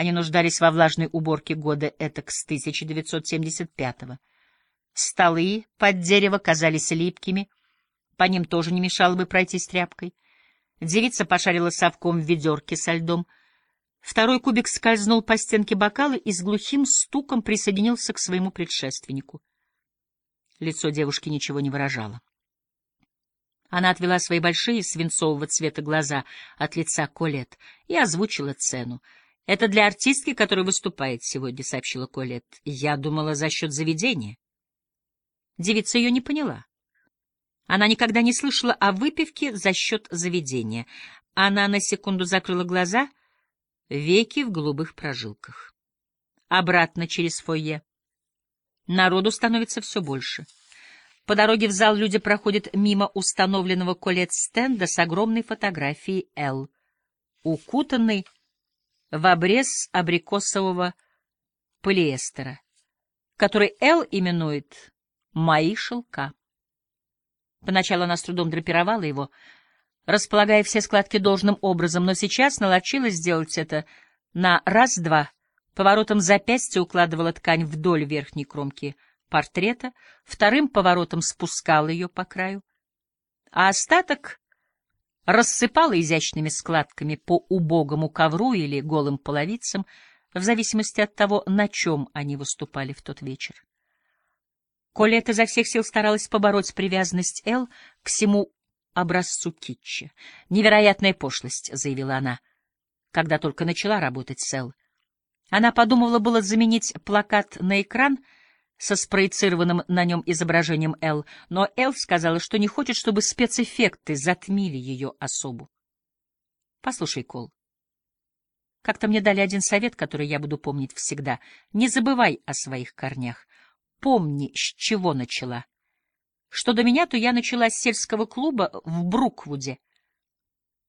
Они нуждались во влажной уборке года этак с 1975-го. Столы под дерево казались липкими, по ним тоже не мешало бы пройтись тряпкой. Девица пошарила совком в ведерке со льдом. Второй кубик скользнул по стенке бокала и с глухим стуком присоединился к своему предшественнику. Лицо девушки ничего не выражало. Она отвела свои большие свинцового цвета глаза от лица Колет и озвучила цену. «Это для артистки, которая выступает сегодня», — сообщила Колет. «Я думала, за счет заведения». Девица ее не поняла. Она никогда не слышала о выпивке за счет заведения. Она на секунду закрыла глаза, веки в голубых прожилках. Обратно через фойе. Народу становится все больше. По дороге в зал люди проходят мимо установленного колет-стенда с огромной фотографией Л, укутанной в обрез абрикосового полиэстера, который Л именует «мои шелка». Поначалу она с трудом драпировала его, располагая все складки должным образом, но сейчас наловчилась сделать это на раз-два, поворотом запястья укладывала ткань вдоль верхней кромки портрета, вторым поворотом спускала ее по краю, а остаток рассыпала изящными складками по убогому ковру или голым половицам, в зависимости от того, на чем они выступали в тот вечер. Колет изо всех сил старалась побороть привязанность Эл к всему образцу китча. «Невероятная пошлость», — заявила она, когда только начала работать с Эл. Она подумывала было заменить плакат на экран — со спроецированным на нем изображением Эл, но Эл сказала, что не хочет, чтобы спецэффекты затмили ее особу. Послушай, Кол, как-то мне дали один совет, который я буду помнить всегда. Не забывай о своих корнях. Помни, с чего начала. Что до меня, то я начала с сельского клуба в Бруквуде.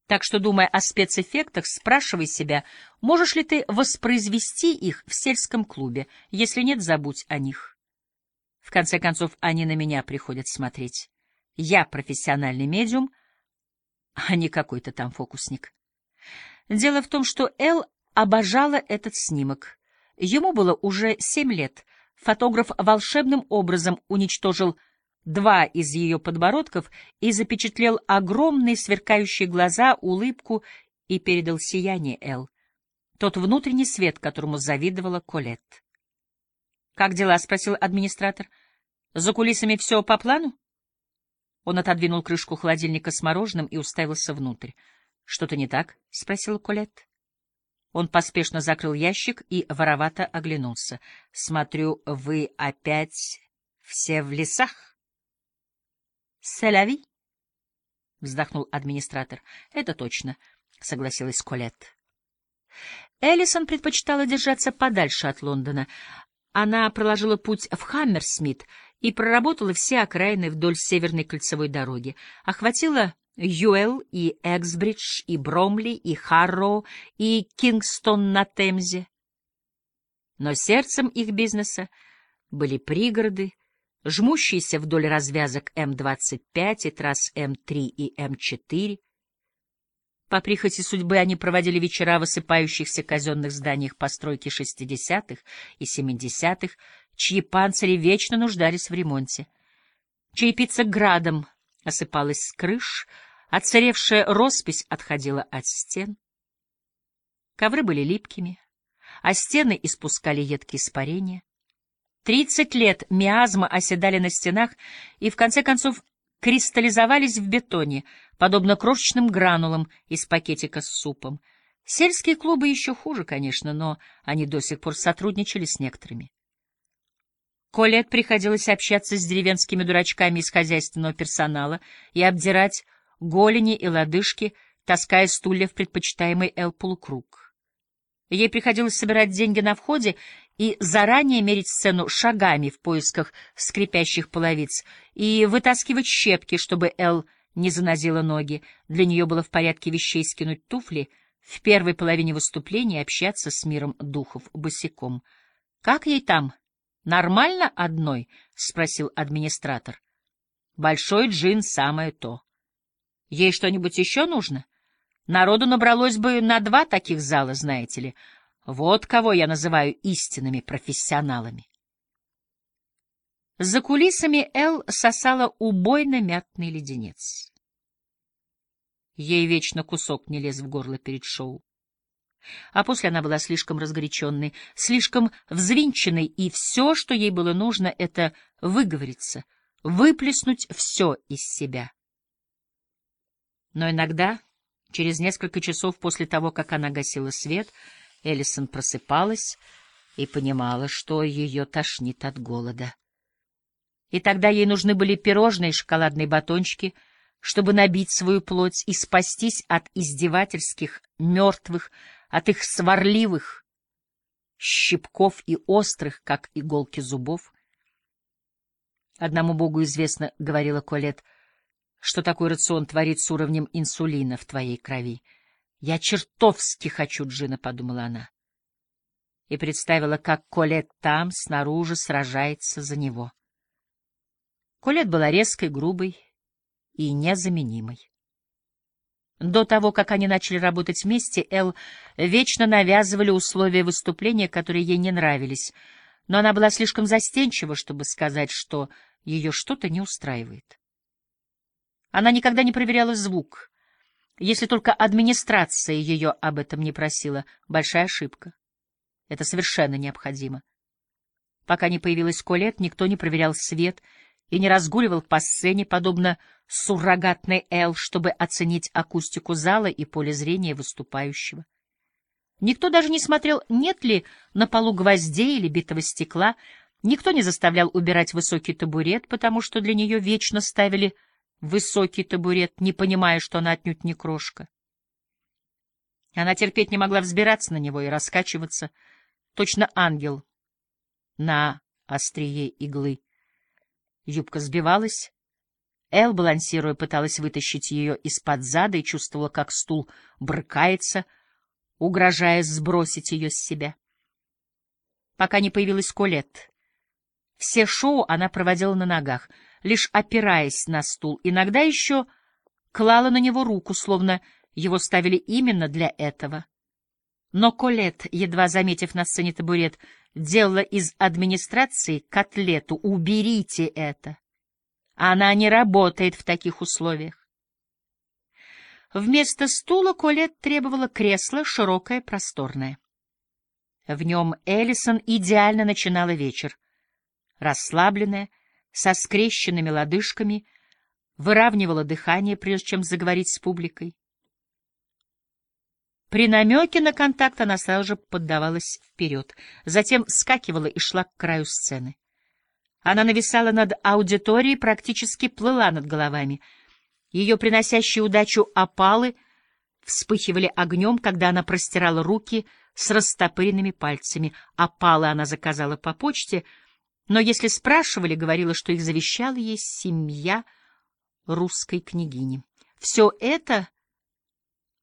Так что, думая о спецэффектах, спрашивай себя, можешь ли ты воспроизвести их в сельском клубе. Если нет, забудь о них. В конце концов, они на меня приходят смотреть. Я профессиональный медиум, а не какой-то там фокусник. Дело в том, что Эл обожала этот снимок. Ему было уже семь лет. Фотограф волшебным образом уничтожил два из ее подбородков и запечатлел огромные сверкающие глаза, улыбку и передал сияние Эл. Тот внутренний свет, которому завидовала Колетт. «Как дела?» — спросил администратор. «За кулисами все по плану?» Он отодвинул крышку холодильника с мороженым и уставился внутрь. «Что-то не так?» — спросил Колет. Он поспешно закрыл ящик и воровато оглянулся. «Смотрю, вы опять все в лесах?» «Селяви?» — вздохнул администратор. «Это точно», — согласилась Колет. Эллисон предпочитала держаться подальше от Лондона. Она проложила путь в Хаммерсмит и проработала все окраины вдоль Северной кольцевой дороги, охватила Юэл и Эксбридж, и Бромли, и Харроу, и Кингстон на Темзе. Но сердцем их бизнеса были пригороды, жмущиеся вдоль развязок М-25 и трасс М-3 и М-4, по прихоти судьбы они проводили вечера в осыпающихся казенных зданиях постройки 60-х и 70-х, чьи панцири вечно нуждались в ремонте. Черепица градом осыпалась с крыш, отцаревшая роспись отходила от стен. Ковры были липкими, а стены испускали едкие испарения. Тридцать лет миазма оседали на стенах и, в конце концов, кристаллизовались в бетоне, подобно крошечным гранулам из пакетика с супом. Сельские клубы еще хуже, конечно, но они до сих пор сотрудничали с некоторыми. Колет приходилось общаться с деревенскими дурачками из хозяйственного персонала и обдирать голени и лодыжки, таская стулья в предпочитаемый Эл полукруг. Ей приходилось собирать деньги на входе и заранее мерить сцену шагами в поисках скрипящих половиц и вытаскивать щепки, чтобы Эл не занозила ноги. Для нее было в порядке вещей скинуть туфли, в первой половине выступления общаться с миром духов босиком. — Как ей там? Нормально одной? — спросил администратор. — Большой джин — самое то. — Ей что-нибудь еще нужно? Народу набралось бы на два таких зала, знаете ли. Вот кого я называю истинными профессионалами. За кулисами Эл сосала убойно-мятный леденец. Ей вечно кусок не лез в горло перед шоу. А после она была слишком разгоряченной, слишком взвинченной, и все, что ей было нужно, — это выговориться, выплеснуть все из себя. Но иногда, через несколько часов после того, как она гасила свет, Эллисон просыпалась и понимала, что ее тошнит от голода. И тогда ей нужны были пирожные и шоколадные батончики, чтобы набить свою плоть и спастись от издевательских, мертвых, от их сварливых щипков и острых, как иголки зубов. Одному Богу известно, — говорила Колет, — что такой рацион творит с уровнем инсулина в твоей крови. Я чертовски хочу джина, — подумала она. И представила, как Колет там, снаружи, сражается за него. Колет была резкой, грубой и незаменимой. До того, как они начали работать вместе, Эл вечно навязывали условия выступления, которые ей не нравились, но она была слишком застенчива, чтобы сказать, что ее что-то не устраивает. Она никогда не проверяла звук, если только администрация ее об этом не просила. Большая ошибка. Это совершенно необходимо. Пока не появилась Колет, никто не проверял свет — и не разгуливал по сцене, подобно суррогатной Эл, чтобы оценить акустику зала и поле зрения выступающего. Никто даже не смотрел, нет ли на полу гвоздей или битого стекла, никто не заставлял убирать высокий табурет, потому что для нее вечно ставили высокий табурет, не понимая, что она отнюдь не крошка. Она терпеть не могла взбираться на него и раскачиваться, точно ангел на острие иглы. Юбка сбивалась. Эл, балансируя, пыталась вытащить ее из-под зада и чувствовала, как стул брыкается, угрожая сбросить ее с себя. Пока не появилась Колет. Все шоу она проводила на ногах, лишь опираясь на стул. Иногда еще клала на него руку, словно его ставили именно для этого. Но Колет, едва заметив на сцене табурет, делала из администрации котлету. Уберите это. Она не работает в таких условиях. Вместо стула Колет требовала кресло, широкое, просторное. В нем Эллисон идеально начинала вечер. Расслабленная, со скрещенными лодыжками, выравнивала дыхание, прежде чем заговорить с публикой. При намеке на контакт она сразу же поддавалась вперед, затем вскакивала и шла к краю сцены. Она нависала над аудиторией, практически плыла над головами. Ее приносящие удачу опалы вспыхивали огнем, когда она простирала руки с растопыренными пальцами. Опалы она заказала по почте, но если спрашивали, говорила, что их завещала ей семья русской княгини. Все это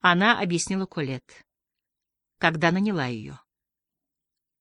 она объяснила Колет, когда наняла ее.